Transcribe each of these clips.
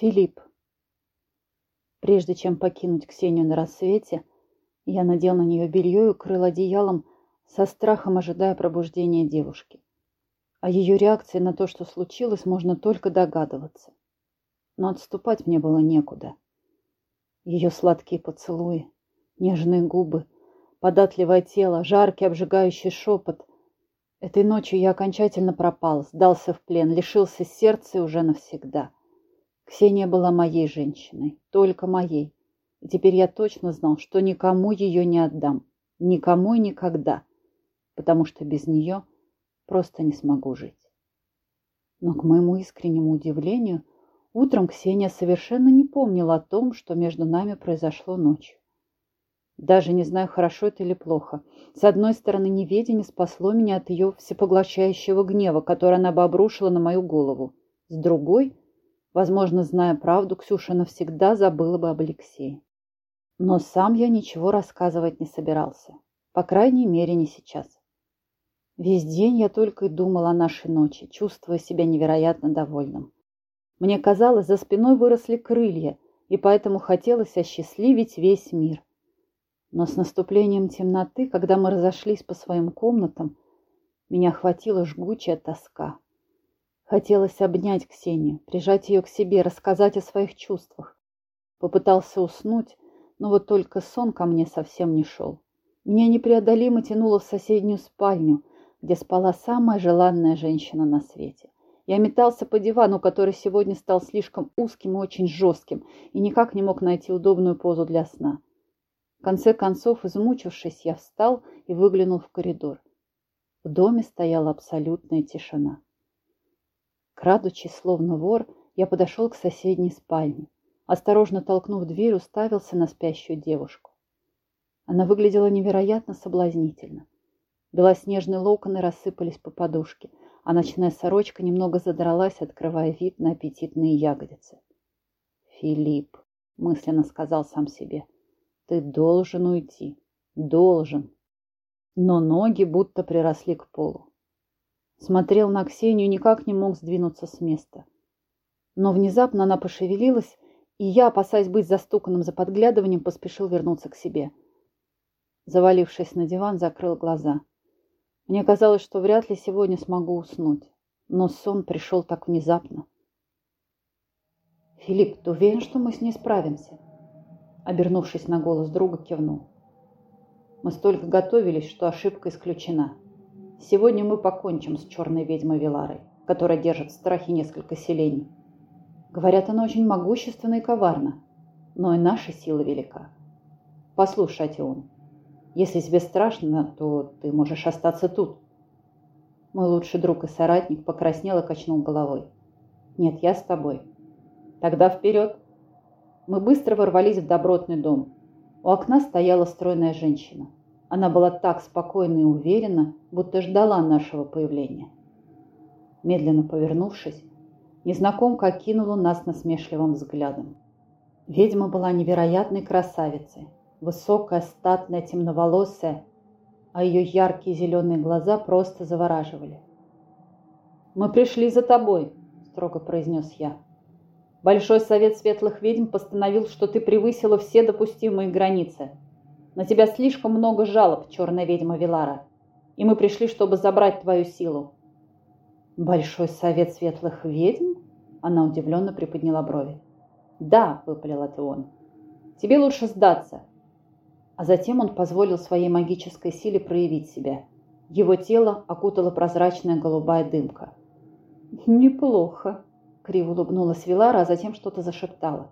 Филипп. Прежде чем покинуть Ксению на рассвете, я надел на нее белье и укрыл одеялом, со страхом ожидая пробуждения девушки. О ее реакции на то, что случилось, можно только догадываться. Но отступать мне было некуда. Ее сладкие поцелуи, нежные губы, податливое тело, жаркий обжигающий шепот. Этой ночью я окончательно пропал, сдался в плен, лишился сердца уже навсегда. Ксения была моей женщиной, только моей. И теперь я точно знал, что никому ее не отдам. Никому и никогда. Потому что без нее просто не смогу жить. Но, к моему искреннему удивлению, утром Ксения совершенно не помнила о том, что между нами произошло ночью. Даже не знаю, хорошо это или плохо. С одной стороны, неведение спасло меня от ее всепоглощающего гнева, который она бы обрушила на мою голову. С другой, возможно, зная правду, Ксюша навсегда забыла бы об Алексее. Но сам я ничего рассказывать не собирался. По крайней мере, не сейчас. Весь день я только и думал о нашей ночи, чувствуя себя невероятно довольным. Мне казалось, за спиной выросли крылья, и поэтому хотелось осчастливить весь мир. Но с наступлением темноты, когда мы разошлись по своим комнатам, меня охватила жгучая тоска. Хотелось обнять Ксению, прижать ее к себе, рассказать о своих чувствах. Попытался уснуть, но вот только сон ко мне совсем не шел. Меня непреодолимо тянуло в соседнюю спальню, где спала самая желанная женщина на свете. Я метался по дивану, который сегодня стал слишком узким и очень жестким, и никак не мог найти удобную позу для сна. Конце концов, измучившись, я встал и выглянул в коридор. В доме стояла абсолютная тишина. Крадучись, словно вор, я подошел к соседней спальне. Осторожно толкнув дверь, уставился на спящую девушку. Она выглядела невероятно соблазнительно. Белоснежные локоны рассыпались по подушке, а ночная сорочка немного задралась, открывая вид на аппетитные ягодицы. «Филипп», — мысленно сказал сам себе, — ты должен уйти. Должен. Но ноги будто приросли к полу. Смотрел на Ксению, никак не мог сдвинуться с места. Но внезапно она пошевелилась, и я, опасаясь быть застуканным за подглядыванием, поспешил вернуться к себе. Завалившись на диван, закрыл глаза. Мне казалось, что вряд ли сегодня смогу уснуть. Но сон пришел так внезапно. «Филипп, ты уверен, что мы с ней справимся?» Обернувшись на голос друга, кивнул. Мы столько готовились, что ошибка исключена. Сегодня мы покончим с черной ведьмой Виларой, которая держит в страхе несколько селений. Говорят, она очень могущественна и коварна, но и наша сила велика. Послушай, Атион, если тебе страшно, то ты можешь остаться тут. Мой лучший друг и соратник покраснел и качнул головой. Нет, я с тобой. Тогда вперед! Мы быстро ворвались в добротный дом. У окна стояла стройная женщина. Она была так спокойна и уверена, будто ждала нашего появления. Медленно повернувшись, незнакомка окинула нас насмешливым взглядом. Ведьма была невероятной красавицей, высокая, статная, темноволосая, а ее яркие зеленые глаза просто завораживали. «Мы пришли за тобой», – строго произнес я. Большой совет светлых ведьм постановил, что ты превысила все допустимые границы. На тебя слишком много жалоб, черная ведьма Вилара, и мы пришли, чтобы забрать твою силу. Большой совет светлых ведьм? Она удивленно приподняла брови. Да, выпалил это он. Тебе лучше сдаться. А затем он позволил своей магической силе проявить себя. Его тело окутала прозрачная голубая дымка. Неплохо, Криво улыбнулась Вилара, а затем что-то зашептала.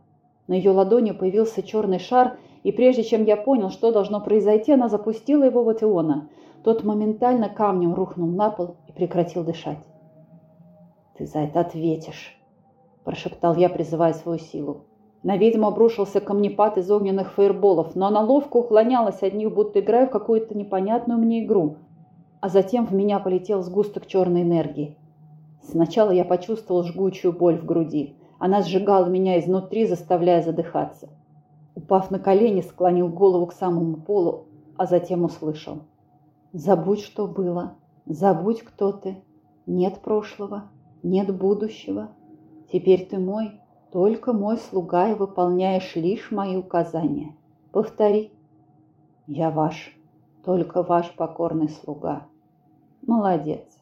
На ее ладони появился черный шар, и прежде чем я понял, что должно произойти, она запустила его в Атеона. Тот моментально камнем рухнул на пол и прекратил дышать. «Ты за это ответишь», – прошептал я, призывая свою силу. На ведьму обрушился камнепад из огненных фейерболов, но она ловко уклонялась от них, будто играя в какую-то непонятную мне игру. А затем в меня полетел сгусток черной энергии. Сначала я почувствовал жгучую боль в груди. Она сжигала меня изнутри, заставляя задыхаться. Упав на колени, склонил голову к самому полу, а затем услышал. «Забудь, что было. Забудь, кто ты. Нет прошлого. Нет будущего. Теперь ты мой, только мой слуга и выполняешь лишь мои указания. Повтори. Я ваш, только ваш покорный слуга. Молодец.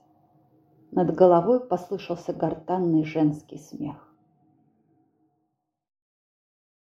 Над головой послышался гортанный женский смех.